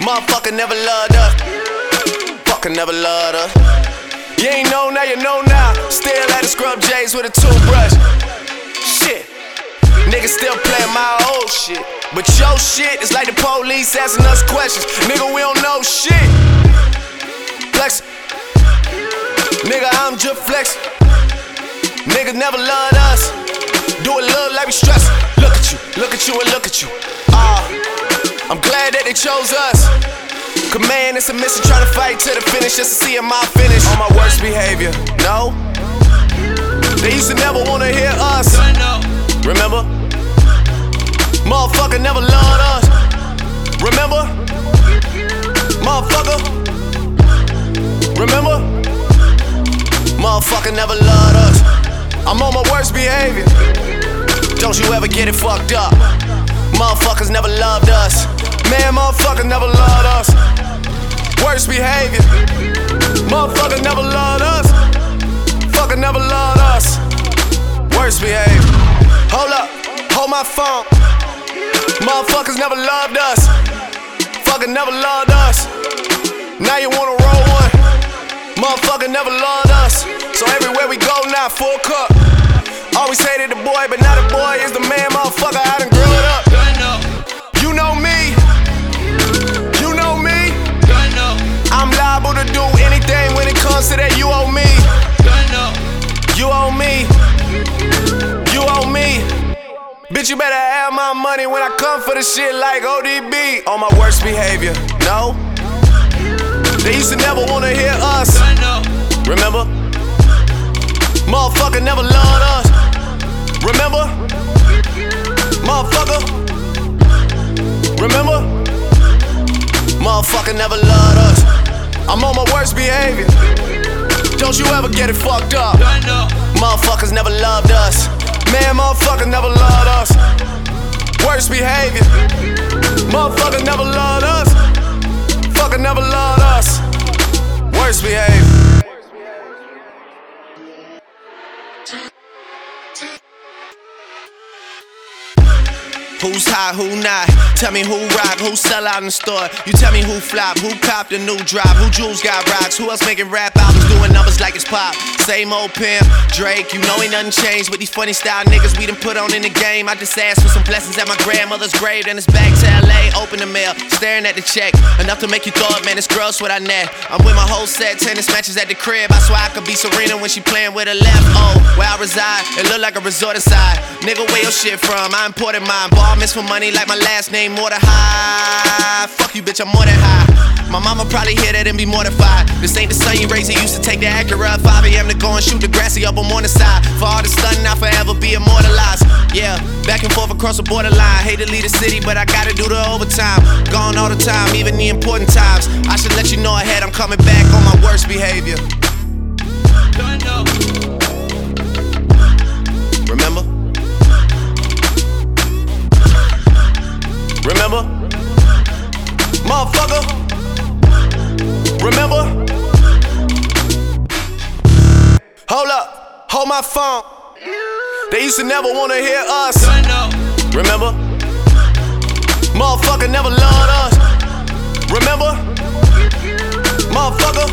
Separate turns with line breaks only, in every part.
Motherfucker never loved us. Fucker never loved us. You ain't know now, you know now. Still at the scrub J's with a toothbrush. Shit. Niggas still playing my old shit. But your shit is like the police asking us questions. Nigga, we don't know shit. Flex. Nigga, I'm just flexing. Niggas never loved us. Do it look like we stress. Look at you, look at you, and look at you. Uh, I'm glad that they chose us. Cause man, it's a mission trying to fight to the finish just to see if my finish. On my worst behavior, no. They used to never wanna hear us. Remember? Motherfucker never loved us. Remember? Motherfucker. Remember? Motherfucker never loved us. I'm on my worst behavior. Don't you ever get it fucked up. Motherfuckers never loved us. Never loved us. Worst behavior. Motherfucker never loved us. Fucker never loved us. Worst behavior. Hold up, hold my phone. Motherfuckers never loved us. Fucker never loved us. Now you wanna roll one. Motherfucker never loved us. So everywhere we go now, full cup. Always hated the boy, but now the boy is the money when I come for the shit like ODB. On my worst behavior. No. They used to never wanna hear us. Remember? Motherfucker never loved us. Remember? Motherfucker. Remember? Motherfucker never loved us. I'm on my worst behavior. Don't you ever get it fucked up. Motherfuckers never loved us. Man, motherfuckers never loved us. Worst behavior. Motherfucker never loved us. Fucker never loved us. Worst behavior. Who's hot, who not? Tell me who rock, who sell out in the store. You tell me who flop, who copped a new drop, who jewels got rocks, who else making rap albums doing numbers like it's pop. Same old pimp, Drake, you know ain't nothing changed with these funny style niggas we done put on in the game. I just asked for some blessings at my grandmother's grave, then it's back to LA. Open the mail, staring at the check, enough to make you throw thought, man, it's gross what I net. I'm with my whole set, tennis matches at the crib. I swear I could be Serena when she playing with her left. Oh, where I reside, it look like a resort aside. Nigga, where your shit from? I imported mine. Bar mitzvah money like my last name, Mordecai. Fuck you, bitch, I'm Mordecai. My mama probably hear that and be mortified. This ain't the son you raised. Used to take the Acura at 5 a.m. to go and shoot Degrassi up on the side. For all the stunning, I'll forever be immortalized. Yeah, back and forth across the borderline. Hate to leave the city, but I gotta do the overtime. Gone all the time, even the important times. I should let you know ahead, I'm coming back on my worst behavior. Remember? Remember? Motherfucker. Remember? Hold up, hold my phone. They used to never wanna hear us. Remember? Motherfucker never loved us. Remember? Motherfucker.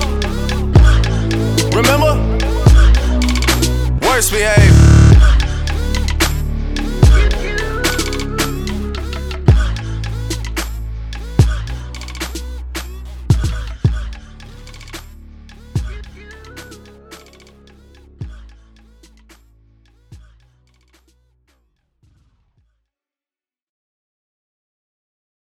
Remember? Worst behavior.